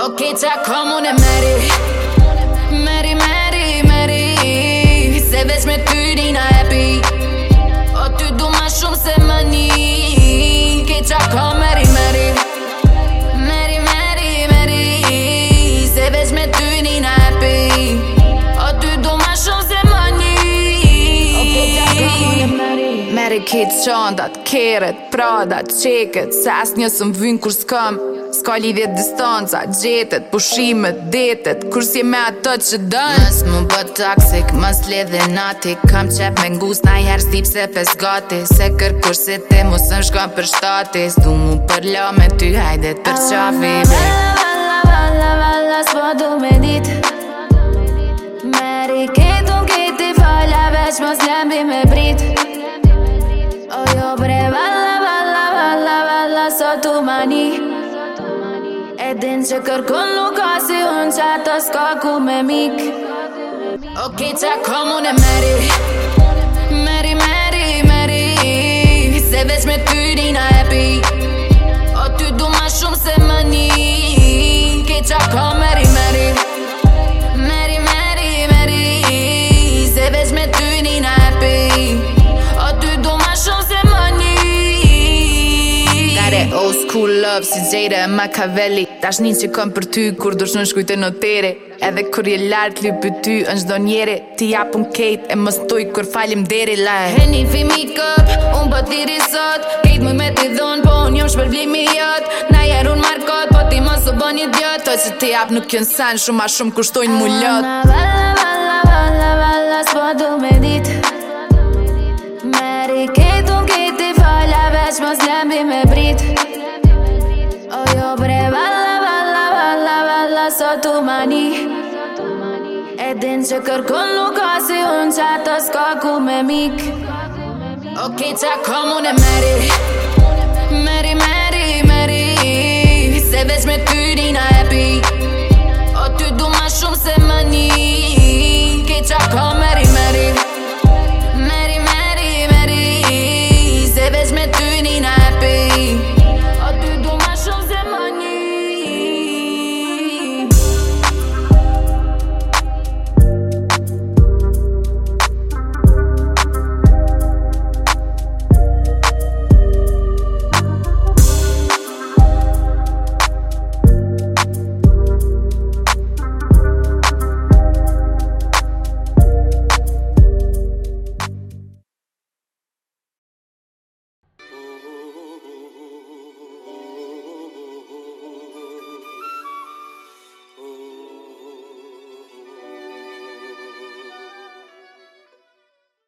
Ok, qa këm unë e meri Meri, meri, meri Se veç me ty nina epi O ty du ma shumë se më një Ke qa këm meri, meri Meri, meri, meri Se veç me ty nina epi O ty du ma shumë se më një Ok, qa këm unë e meri Meri, kitë qëndat, kërët, prodat, qeket Se as njësë vynë kur s'këm Ska lidhje distanca, gjetet, pushimet, detet Kur si me ato që dën Mës mu bët toksik, mës ledhe nati Kam qep me ngus na i herë stip se pes gati Se kër kur te mu shkon për shtati S'du mu për lo me ty hajde për qafi Vala, vala, vala, vala, s'po du me dit Meri këtu në këti falja veç mos lembi me brit Ojo bre, vala, vala, vala, vala, sotu mani Vala, vala, din që kërkon Luka si unë që ato me mik Ok, që ka mu në meri Se veç me ty dina full love si Jada e Machiavelli një që kom për ty kur dush në shkujte në tere Edhe kur je lart li për ty në do njere Ti japun kejt e më stoj kur falim deri la like. Heni fi mi këp, unë po ti risot Kejt më me ti dhonë, po unë jom shpërblimi jot Na jer unë markot, po ti mos u bën një djot Toj që ti jap nuk jën san shumë a shumë kushtojnë mu lot Valla, valla, valla, valla, s'po du me dit Meri kejt unë kejt i falja veç mos lembi me me brit satumani E din që kërkon nuk ka si unë që s'ka ku me mik O kita komu në meri